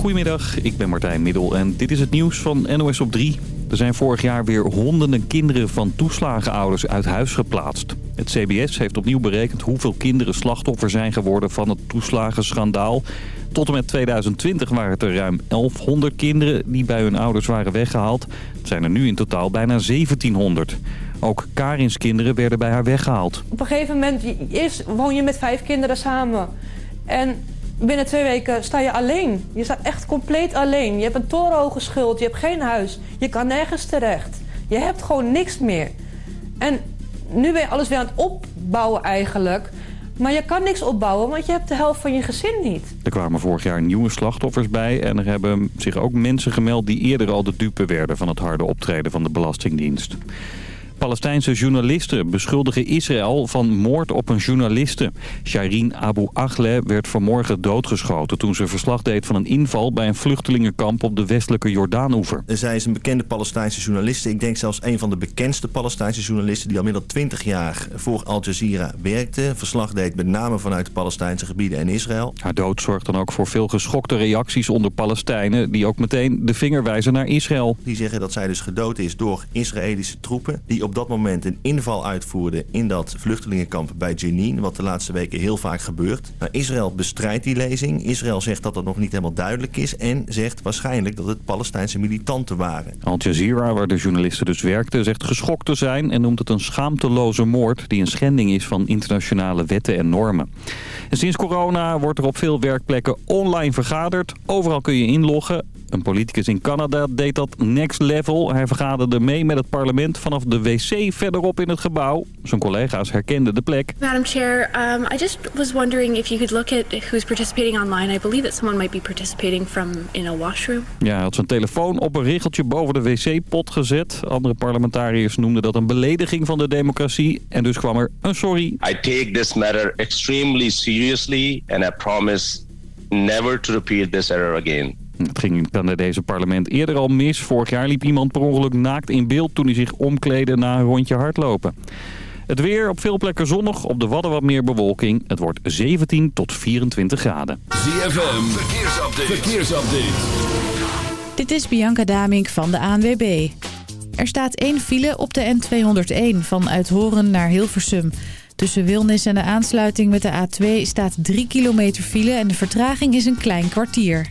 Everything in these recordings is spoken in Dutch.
Goedemiddag, ik ben Martijn Middel en dit is het nieuws van NOS op 3. Er zijn vorig jaar weer honderden kinderen van toeslagenouders uit huis geplaatst. Het CBS heeft opnieuw berekend hoeveel kinderen slachtoffer zijn geworden van het toeslagenschandaal. Tot en met 2020 waren het er ruim 1100 kinderen die bij hun ouders waren weggehaald. Het zijn er nu in totaal bijna 1700. Ook Karins kinderen werden bij haar weggehaald. Op een gegeven moment, woon je met vijf kinderen samen. En binnen twee weken sta je alleen. Je staat echt compleet alleen. Je hebt een torenhoge schuld, je hebt geen huis. Je kan nergens terecht. Je hebt gewoon niks meer. En nu ben je alles weer aan het opbouwen eigenlijk. Maar je kan niks opbouwen, want je hebt de helft van je gezin niet. Er kwamen vorig jaar nieuwe slachtoffers bij en er hebben zich ook mensen gemeld die eerder al de dupe werden van het harde optreden van de Belastingdienst. Palestijnse journalisten beschuldigen Israël van moord op een journaliste. Shireen Abu Akhle werd vanmorgen doodgeschoten toen ze verslag deed van een inval bij een vluchtelingenkamp op de westelijke Jordaanoever. Zij is een bekende Palestijnse journaliste. Ik denk zelfs een van de bekendste Palestijnse journalisten die al meer dan 20 jaar voor Al Jazeera werkte. Verslag deed met name vanuit de Palestijnse gebieden en Israël. Haar dood zorgt dan ook voor veel geschokte reacties onder Palestijnen die ook meteen de vinger wijzen naar Israël. Die zeggen dat zij dus gedood is door Israëlische troepen die op op dat moment een inval uitvoerde in dat vluchtelingenkamp bij Jenin, wat de laatste weken heel vaak gebeurt. Nou, Israël bestrijdt die lezing. Israël zegt dat dat nog niet helemaal duidelijk is en zegt waarschijnlijk dat het Palestijnse militanten waren. Al Jazeera, waar de journalisten dus werkten, zegt geschokt te zijn en noemt het een schaamteloze moord die een schending is van internationale wetten en normen. En sinds corona wordt er op veel werkplekken online vergaderd. Overal kun je inloggen. Een politicus in Canada deed dat next level. Hij vergaderde mee met het parlement vanaf de wc verderop in het gebouw. Zijn collega's herkenden de plek. Madam Chair, um, I just was wondering if you could look at who's participating online. I believe that someone might be participating from in a washroom. Ja, hij had zijn telefoon op een regeltje boven de wc-pot gezet. Andere parlementariërs noemden dat een belediging van de democratie. En dus kwam er een sorry. I take this matter extremely seriously and I promise never to repeat this error again. Het ging in het Canadese parlement eerder al mis. Vorig jaar liep iemand per ongeluk naakt in beeld toen hij zich omkleedde na een rondje hardlopen. Het weer op veel plekken zonnig, op de Wadden wat meer bewolking. Het wordt 17 tot 24 graden. ZFM, verkeersupdate. verkeersupdate. Dit is Bianca Damink van de ANWB. Er staat één file op de N201 van Uithoren naar Hilversum. Tussen Wilnis en de aansluiting met de A2 staat 3 kilometer file en de vertraging is een klein kwartier.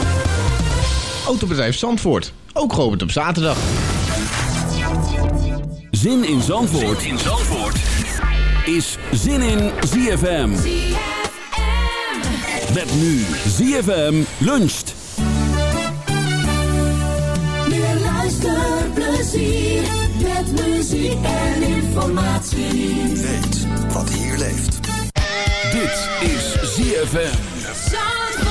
Autobedrijf Zandvoort. Ook geopend op zaterdag. Zin in Zandvoort, in Zandvoort. is Zin in ZFM. ZFM. Met nu ZFM luncht. Meer luisterplezier met muziek en informatie. Weet wat hier leeft. Dit is ZFM.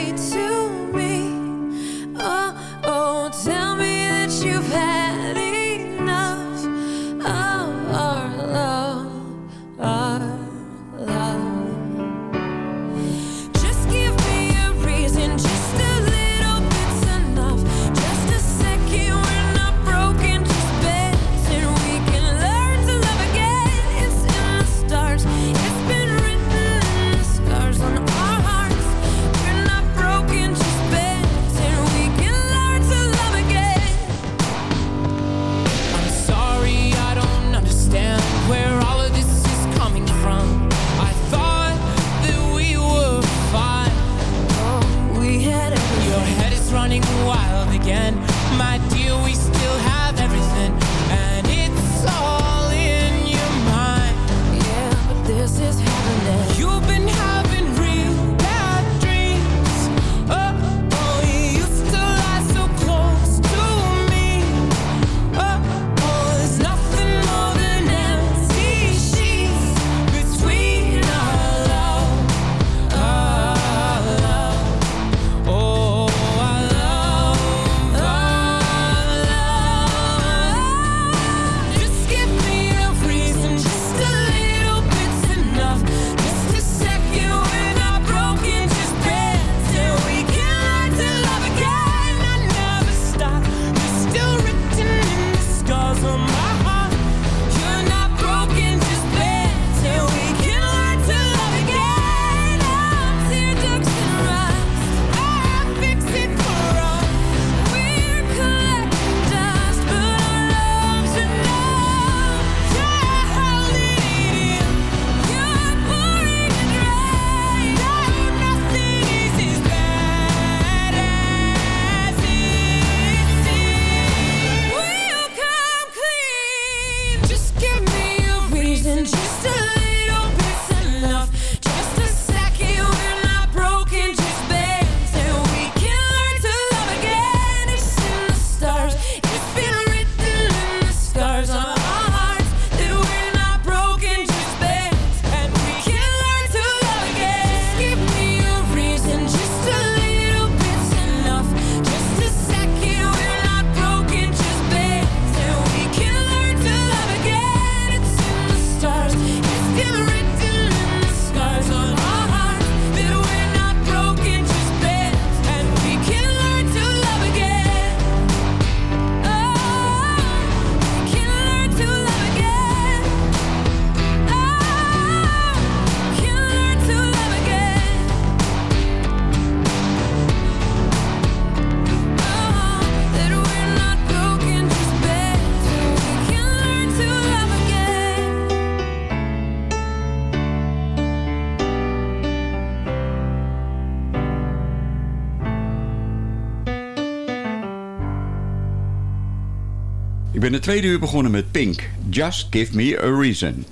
ben het tweede uur begonnen met Pink. Just Give Me a Reason.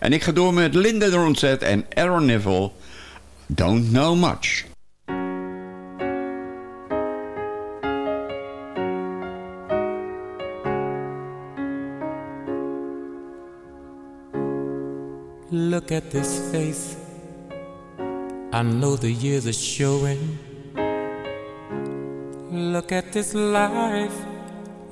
En ik ga door met Linda Ronstadt en Aaron Neville. Don't Know Much. Look at this face. I know the years are showing. Look at this life.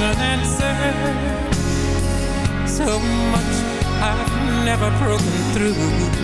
unanswered. So much I've never broken through.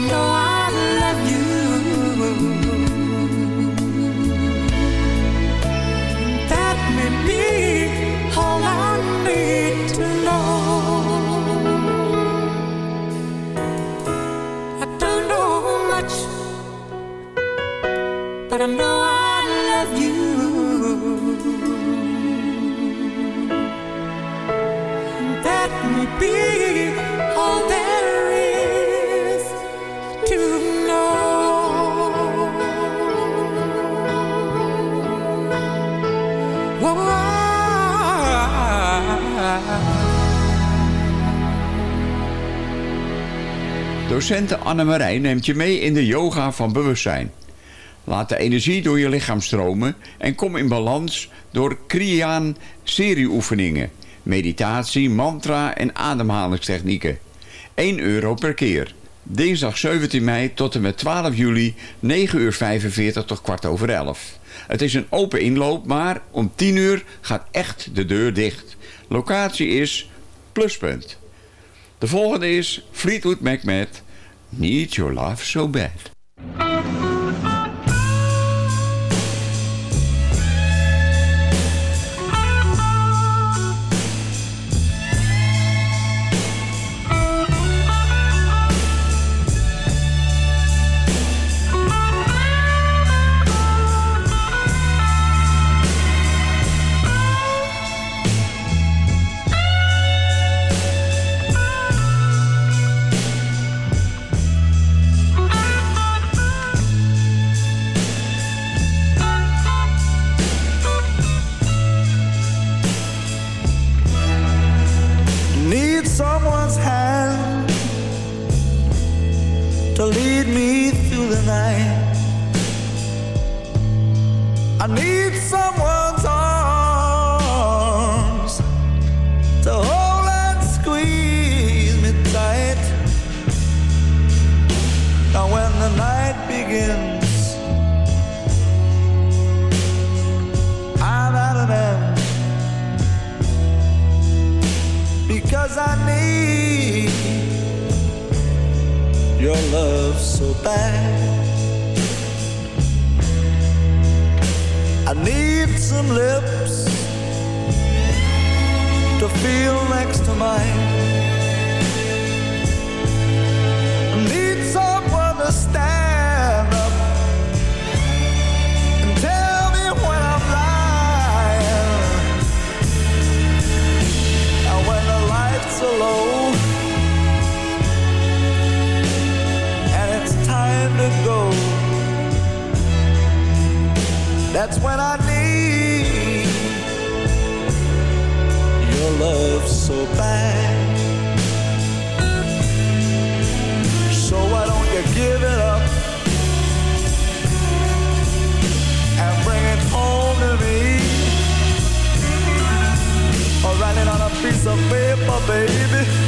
I love you. That may be all I need to know. I don't know much, but I know Docente Annemarij neemt je mee in de yoga van bewustzijn. Laat de energie door je lichaam stromen en kom in balans door Kriyaan serieoefeningen, meditatie, mantra en ademhalingstechnieken. 1 euro per keer. Dinsdag 17 mei tot en met 12 juli 9 uur 45 tot kwart over 11. Het is een open inloop, maar om 10 uur gaat echt de deur dicht. Locatie is Pluspunt. De volgende is Fleetwood Mac Need Your Love So Bad. Need some lips to feel next to mine. Need someone to stand up and tell me when I'm lying. And when the lights are low and it's time to go, that's when I love so bad. So why don't you give it up and bring it home to me? Or write it on a piece of paper, baby,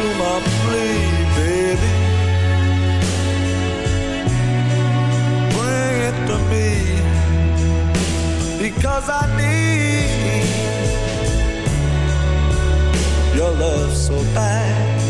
to my plea, baby. Bring it to me because I need your love so bad.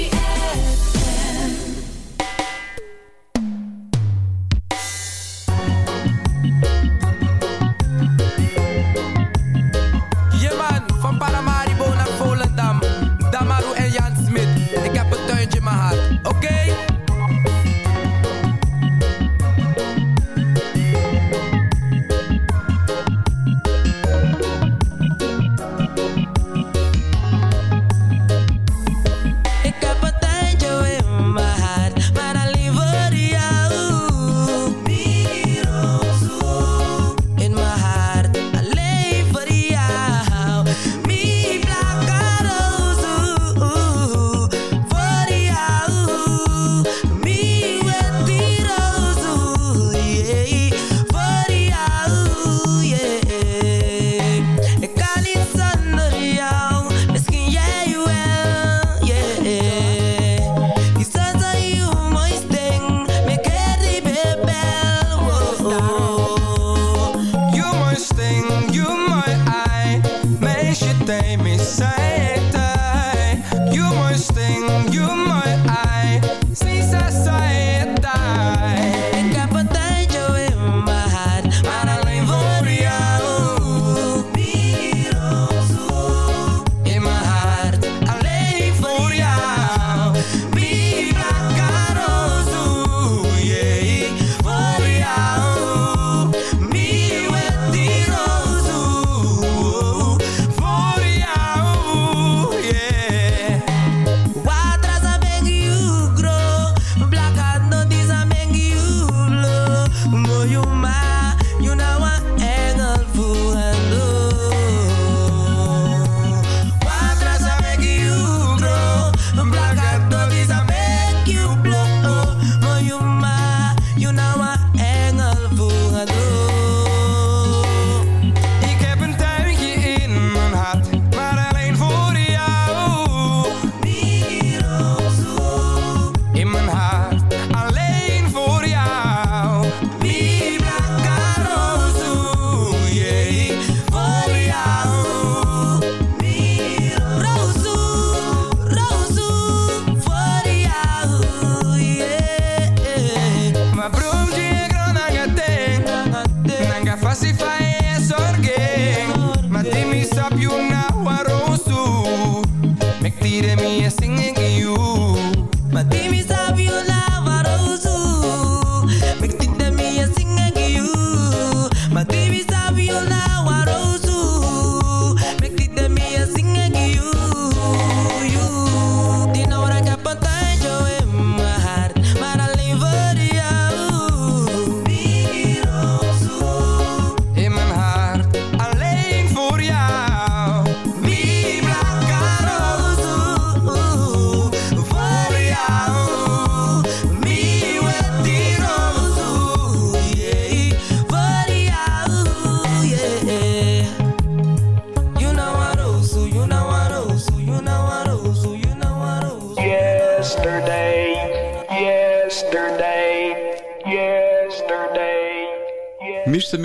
they may say.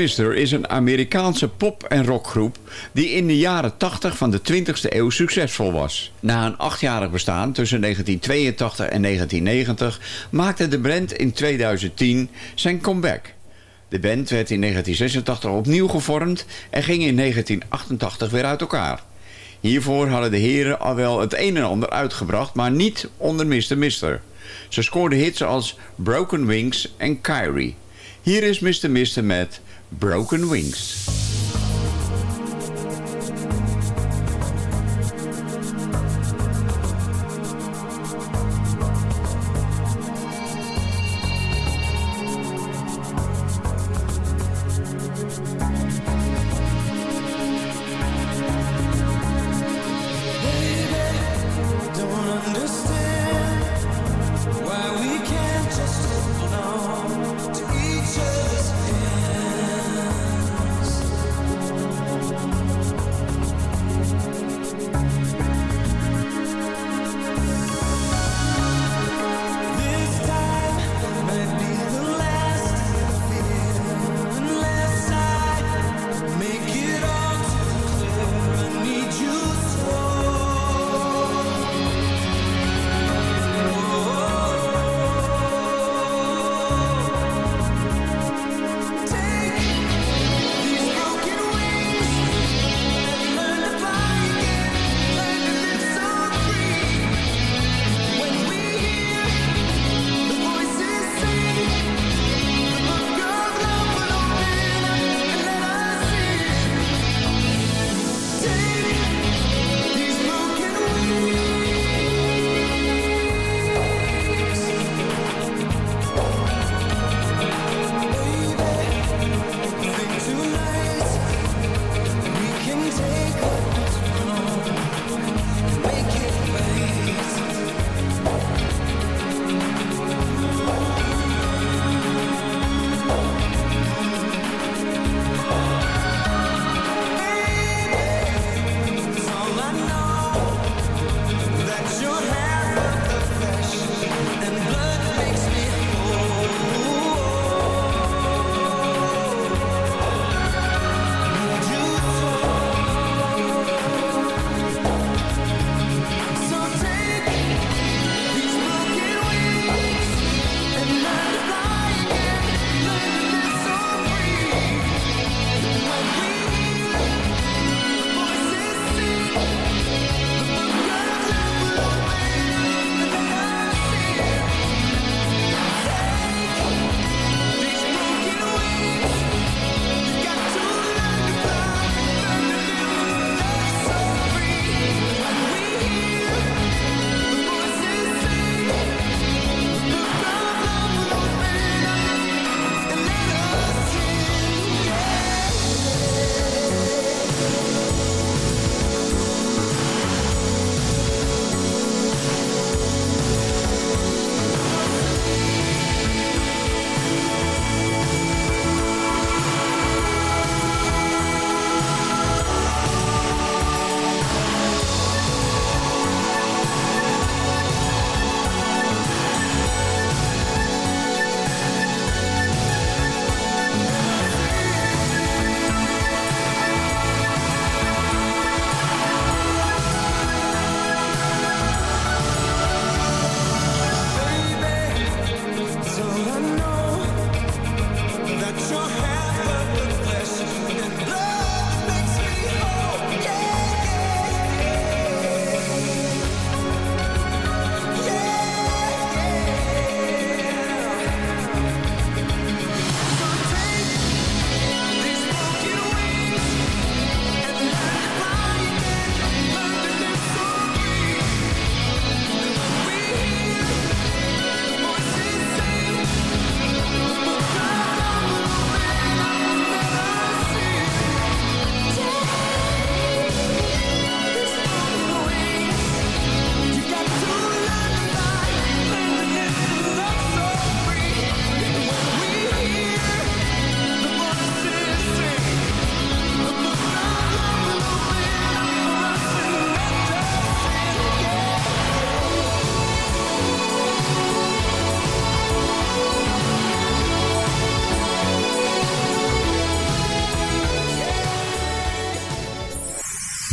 Mr. Mister is een Amerikaanse pop- en rockgroep die in de jaren 80 van de 20e eeuw succesvol was. Na een achtjarig bestaan tussen 1982 en 1990 maakte de band in 2010 zijn comeback. De band werd in 1986 opnieuw gevormd en ging in 1988 weer uit elkaar. Hiervoor hadden de heren al wel het een en ander uitgebracht, maar niet onder Mr. Mister. Ze scoorden hits als Broken Wings en Kyrie. Hier is Mr. Mister met Broken Wings.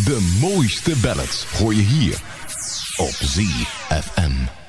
De mooiste ballads hoor je hier op ZFM.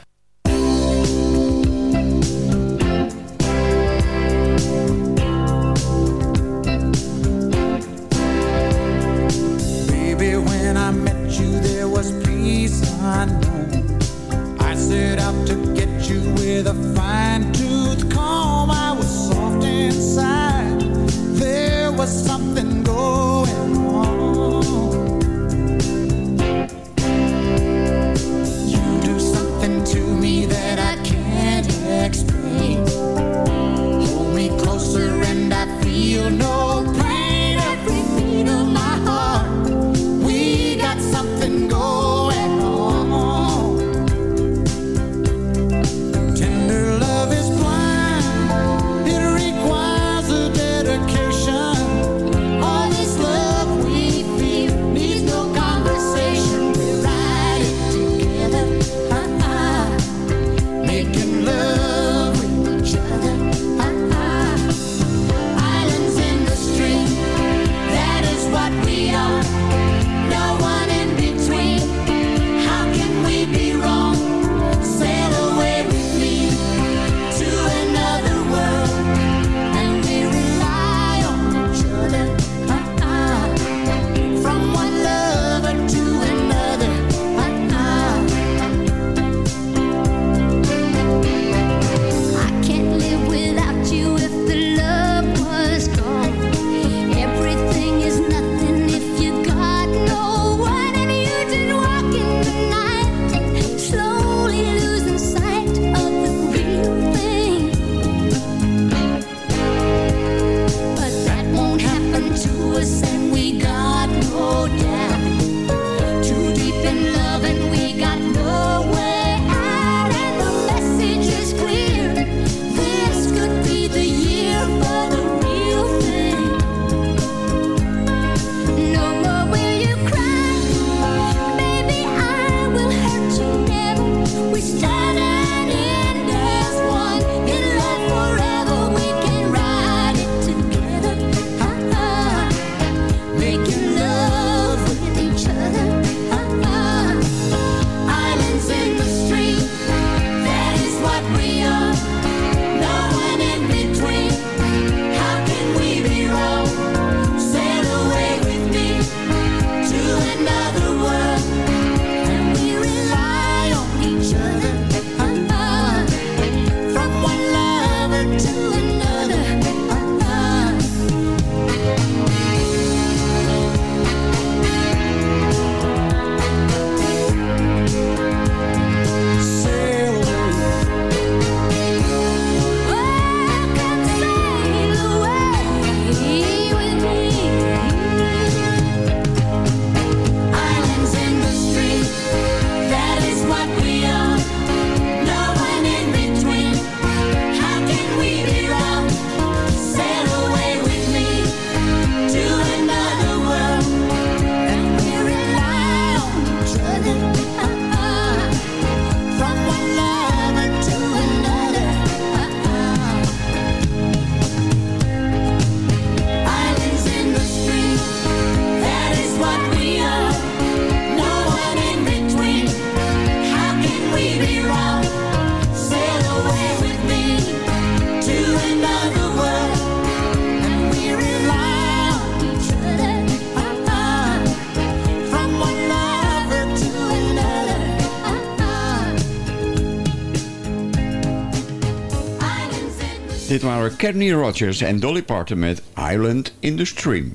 waren Kenny Rogers en Dolly Parton met Island in the Stream.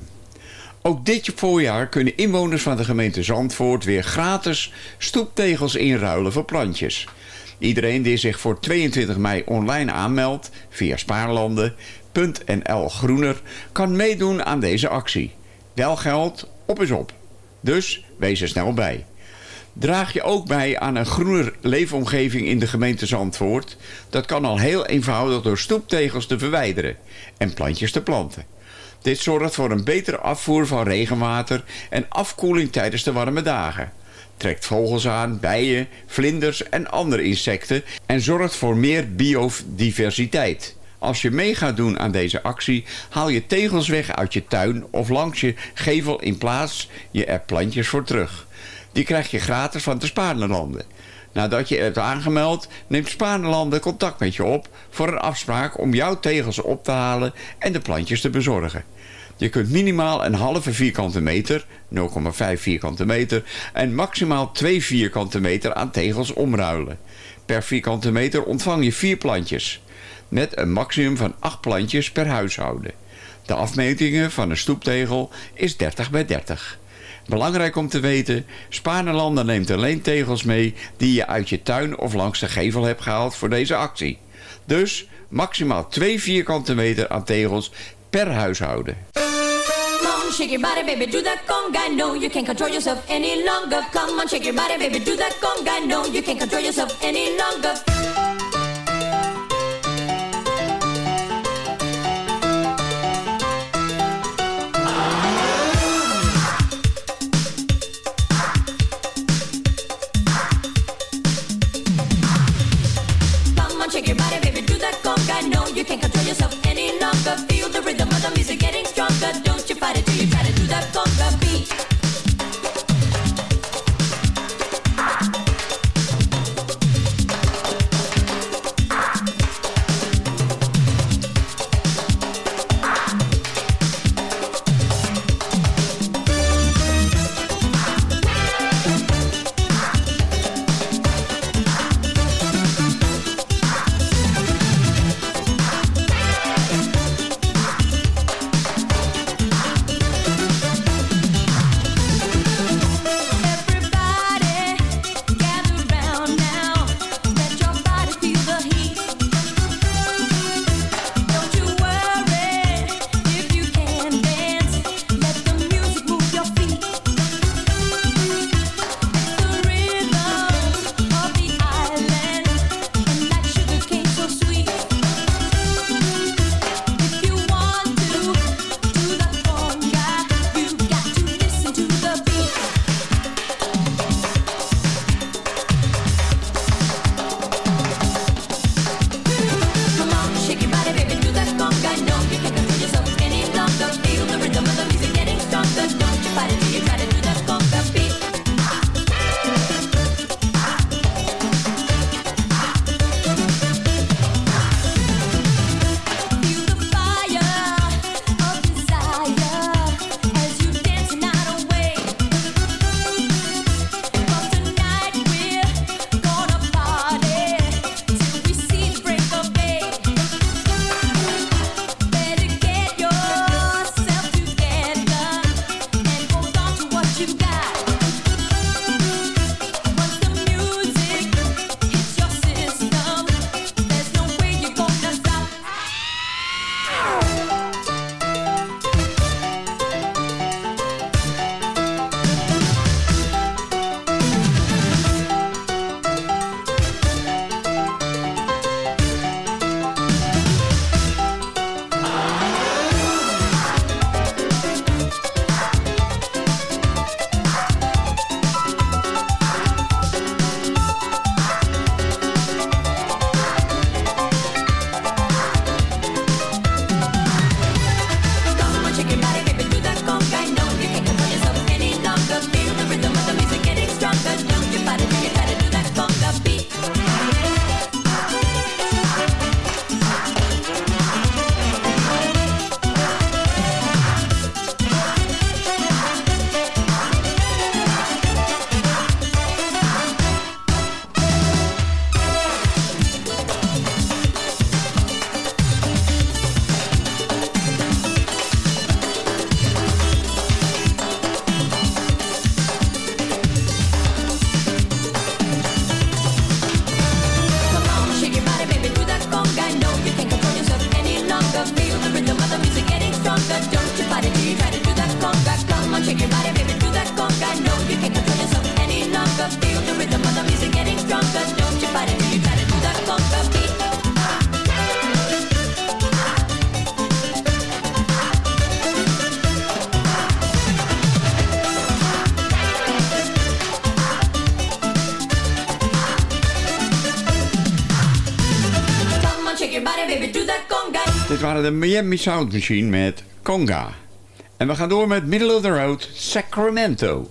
Ook dit voorjaar kunnen inwoners van de gemeente Zandvoort weer gratis stoeptegels inruilen voor plantjes. Iedereen die zich voor 22 mei online aanmeldt via spaarlanden.nl groener kan meedoen aan deze actie. Wel geld, op is op. Dus wees er snel bij. Draag je ook bij aan een groener leefomgeving in de gemeente Zandvoort? Dat kan al heel eenvoudig door stoeptegels te verwijderen en plantjes te planten. Dit zorgt voor een betere afvoer van regenwater en afkoeling tijdens de warme dagen. Trekt vogels aan, bijen, vlinders en andere insecten en zorgt voor meer biodiversiteit. Als je mee gaat doen aan deze actie, haal je tegels weg uit je tuin of langs je gevel in plaats je er plantjes voor terug. Die krijg je gratis van de Spaarlanden. Nadat je hebt aangemeld, neemt Spaarlanden contact met je op voor een afspraak om jouw tegels op te halen en de plantjes te bezorgen. Je kunt minimaal een halve vierkante meter, 0,5 vierkante meter, en maximaal 2 vierkante meter aan tegels omruilen. Per vierkante meter ontvang je vier plantjes, met een maximum van 8 plantjes per huishouden. De afmetingen van een stoeptegel is 30 bij 30. Belangrijk om te weten, Spaarnelanden neemt alleen tegels mee die je uit je tuin of langs de gevel hebt gehaald voor deze actie. Dus maximaal 2 vierkante meter aan tegels per huishouden. Dit waren de Miami Sound Machine met Conga. En we gaan door met Middle of the Road, Sacramento.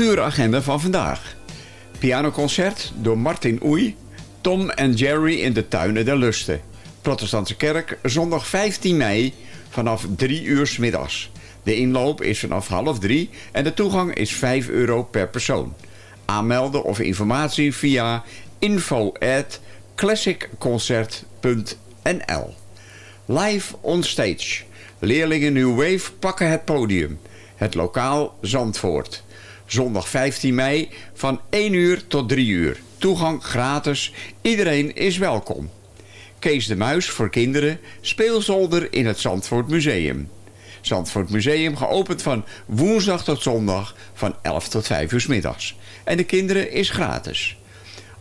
Cultuuragenda van vandaag. Pianoconcert door Martin Oei, Tom en Jerry in de Tuinen der Lusten. Protestantse Kerk, zondag 15 mei vanaf 3 uur 's middags. De inloop is vanaf half 3 en de toegang is 5 euro per persoon. Aanmelden of informatie via info at classicconcert.nl Live on stage. Leerlingen New Wave pakken het podium. Het lokaal Zandvoort. Zondag 15 mei van 1 uur tot 3 uur. Toegang gratis. Iedereen is welkom. Kees de Muis voor kinderen. Speelzolder in het Zandvoort Museum. Zandvoort Museum geopend van woensdag tot zondag van 11 tot 5 uur middags. En de kinderen is gratis.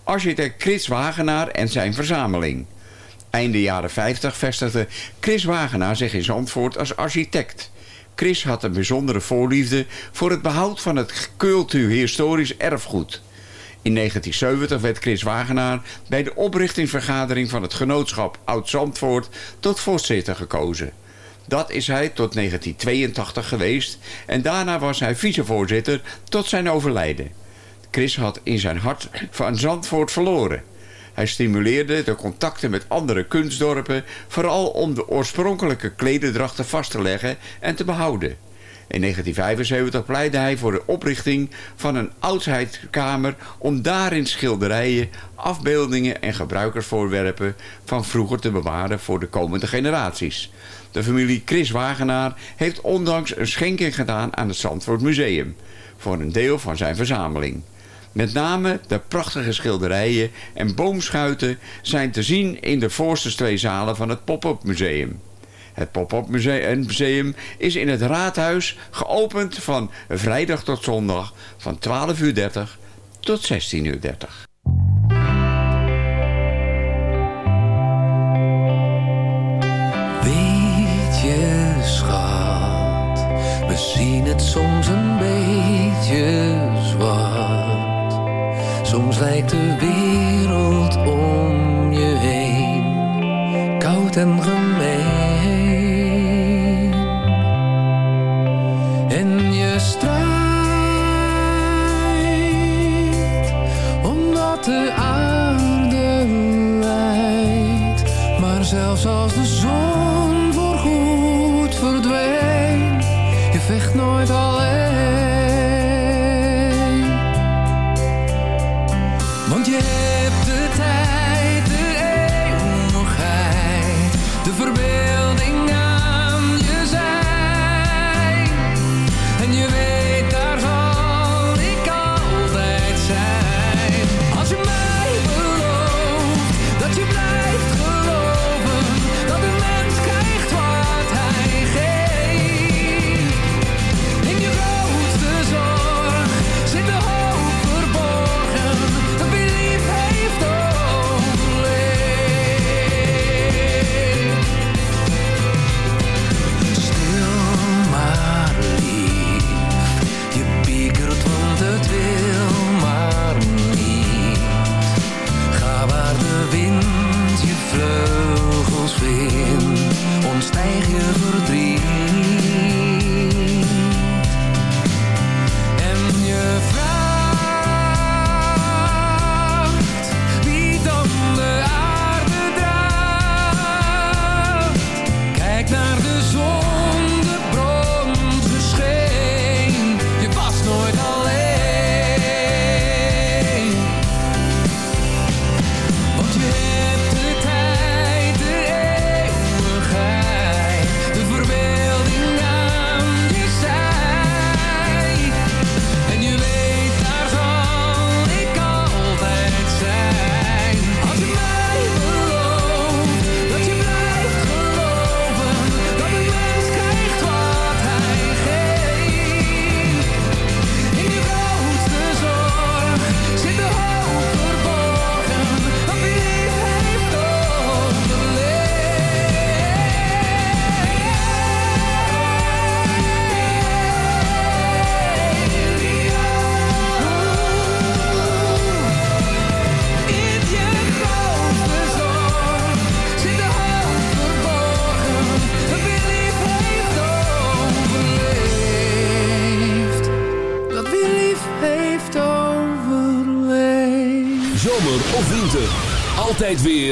Architect Chris Wagenaar en zijn verzameling. Einde jaren 50 vestigde Chris Wagenaar zich in Zandvoort als architect. Chris had een bijzondere voorliefde voor het behoud van het cultuurhistorisch erfgoed. In 1970 werd Chris Wagenaar bij de oprichtingsvergadering van het genootschap Oud-Zandvoort tot voorzitter gekozen. Dat is hij tot 1982 geweest en daarna was hij vicevoorzitter tot zijn overlijden. Chris had in zijn hart van Zandvoort verloren. Hij stimuleerde de contacten met andere kunstdorpen... vooral om de oorspronkelijke klederdrachten vast te leggen en te behouden. In 1975 pleitte hij voor de oprichting van een oudheidskamer... om daarin schilderijen, afbeeldingen en gebruikersvoorwerpen... van vroeger te bewaren voor de komende generaties. De familie Chris Wagenaar heeft ondanks een schenking gedaan aan het Zandvoort Museum... voor een deel van zijn verzameling. Met name de prachtige schilderijen en boomschuiten zijn te zien in de voorste twee zalen van het Pop-up Museum. Het pop-up museum, is in het raadhuis geopend van vrijdag tot zondag van 12.30 uur tot 16.30 uur. Weet schat, we zien het soms een beetje. Soms lijkt de wereld om je heen. Koud en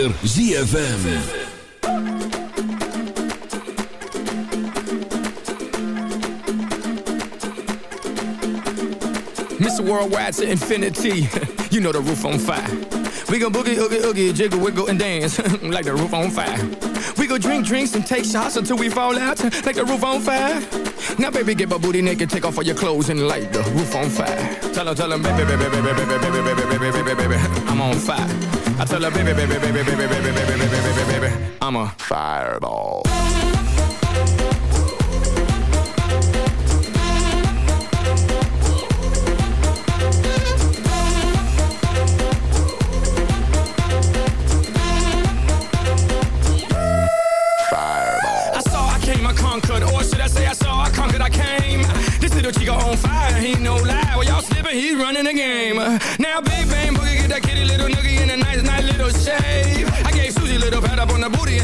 weer ZFM. Mr. Worldwide to infinity. you know the roof on fire. We gon' boogie, oogie, oogie, jiggle, wiggle, and dance like the roof on fire. We go drink drinks and take shots until we fall out like the roof on fire. Now, baby, get my booty naked, take off all your clothes and light the roof on fire. Tell her, tell her, baby, baby, baby, baby, baby, baby, baby, baby, baby, baby, I'm on fire. I tell her, baby, baby, baby, baby, baby, baby, baby, baby, baby, baby, I'm a fireball.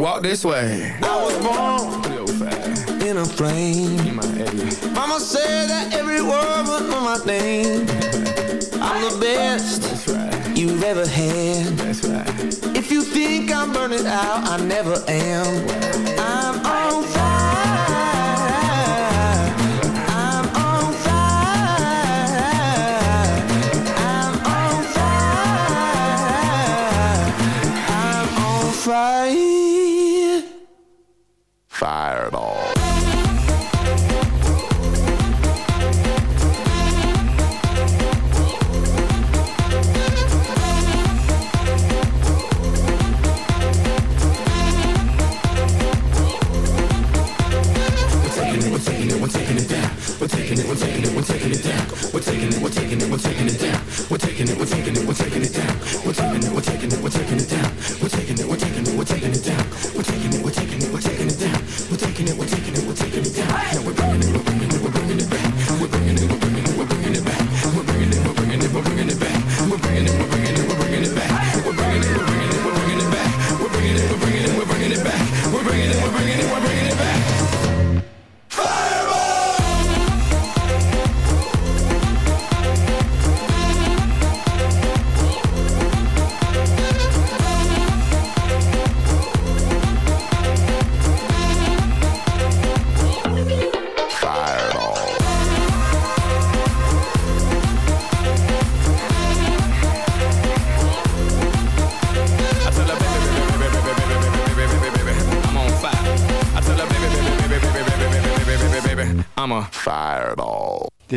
walk this way. I was born in a frame. In my area. Mama said that every word was my name. I'm the best That's right. you've ever had. That's right. If you think I'm burning out, I never am. I'm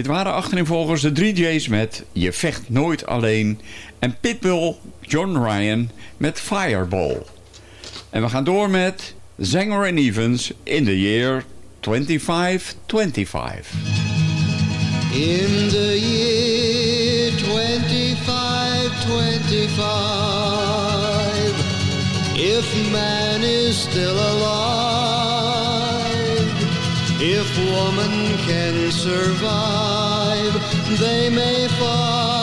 Het waren achterin volgens de 3J's met Je vecht nooit alleen... en Pitbull John Ryan met Fireball. En we gaan door met Zanger en Evans in the year 2525. In the year 2525 If man is still alive If woman can survive, they may find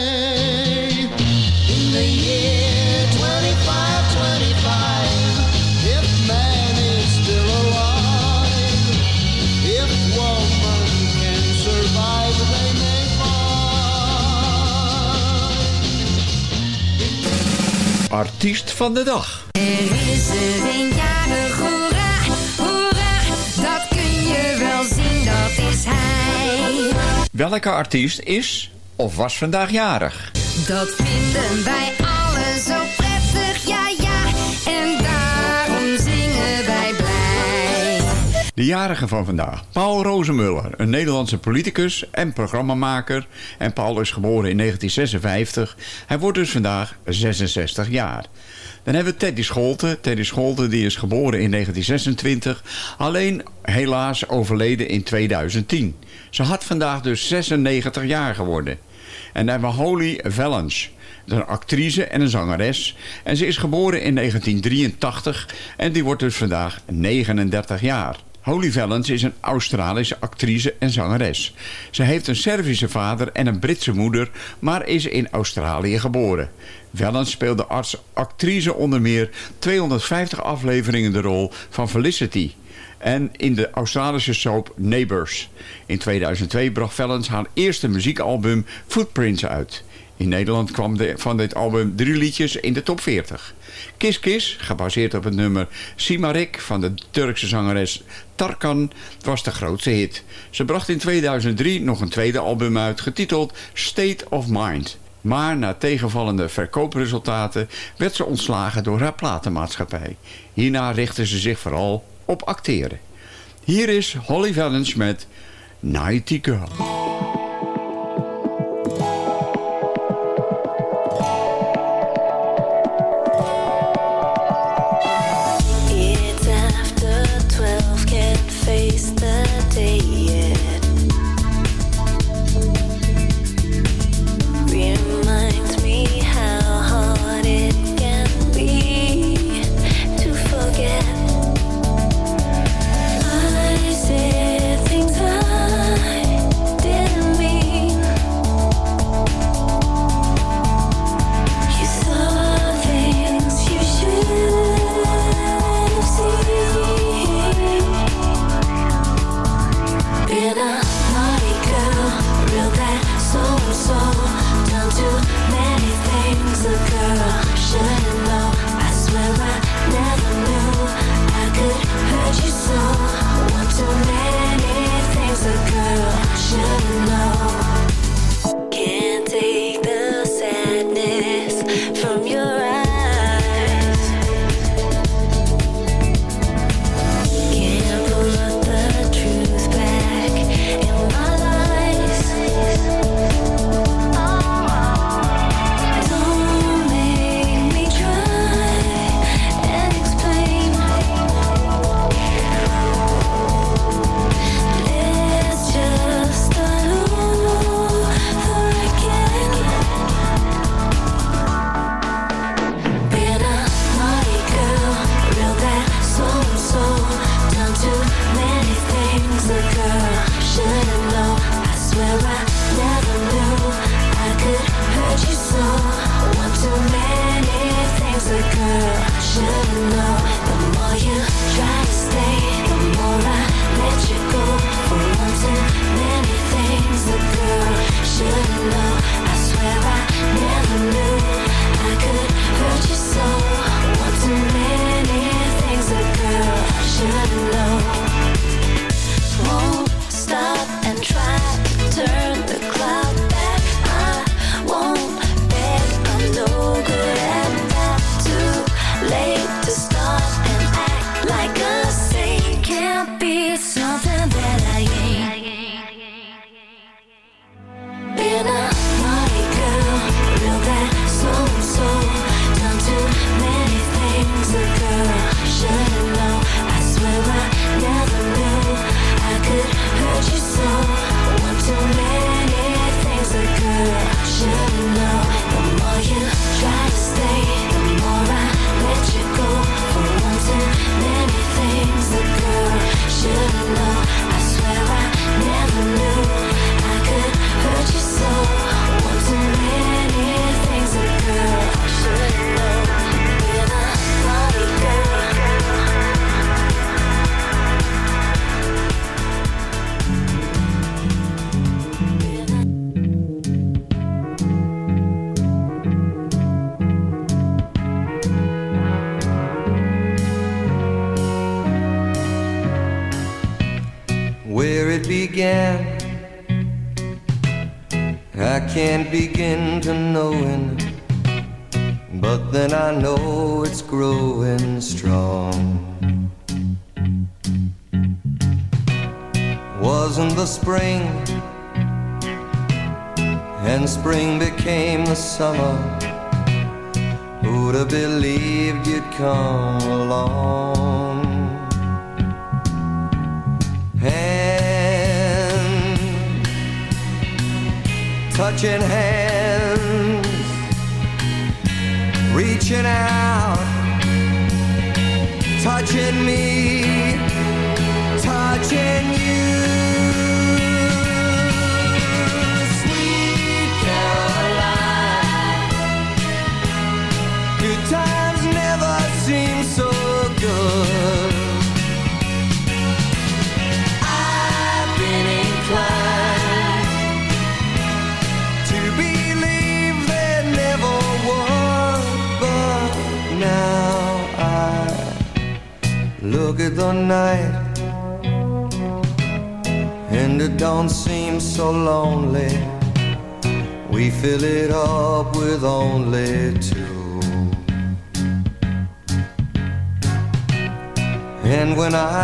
Artiest van de dag. Er is er een jarig, hoera, hoera, dat kun je wel zien, dat is hij. Welke artiest is of was vandaag jarig? Dat vinden wij De jarige van vandaag. Paul Rozemuller, een Nederlandse politicus en programmamaker. En Paul is geboren in 1956. Hij wordt dus vandaag 66 jaar. Dan hebben we Teddy Scholten. Teddy Scholten die is geboren in 1926. Alleen helaas overleden in 2010. Ze had vandaag dus 96 jaar geworden. En dan hebben we Holly Valance. Een actrice en een zangeres. En ze is geboren in 1983 en die wordt dus vandaag 39 jaar. Holly Valance is een Australische actrice en zangeres. Ze heeft een Servische vader en een Britse moeder, maar is in Australië geboren. Valance speelde als actrice onder meer 250 afleveringen de rol van Felicity en in de Australische soap Neighbours. In 2002 bracht Valance haar eerste muziekalbum Footprints uit. In Nederland kwam de, van dit album drie liedjes in de top 40. Kiss Kiss, gebaseerd op het nummer Simarik van de Turkse zangeres Tarkan, was de grootste hit. Ze bracht in 2003 nog een tweede album uit, getiteld State of Mind. Maar na tegenvallende verkoopresultaten werd ze ontslagen door haar platenmaatschappij. Hierna richtte ze zich vooral op acteren. Hier is Holly Valance met Nighty Girl. clutching hands.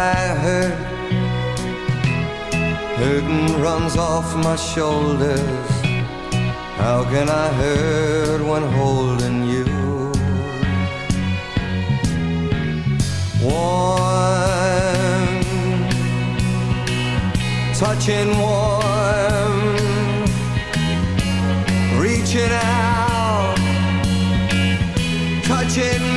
I hurt. Hurting runs off my shoulders. How can I hurt when holding you? Warm, touching warm, reaching out, touching.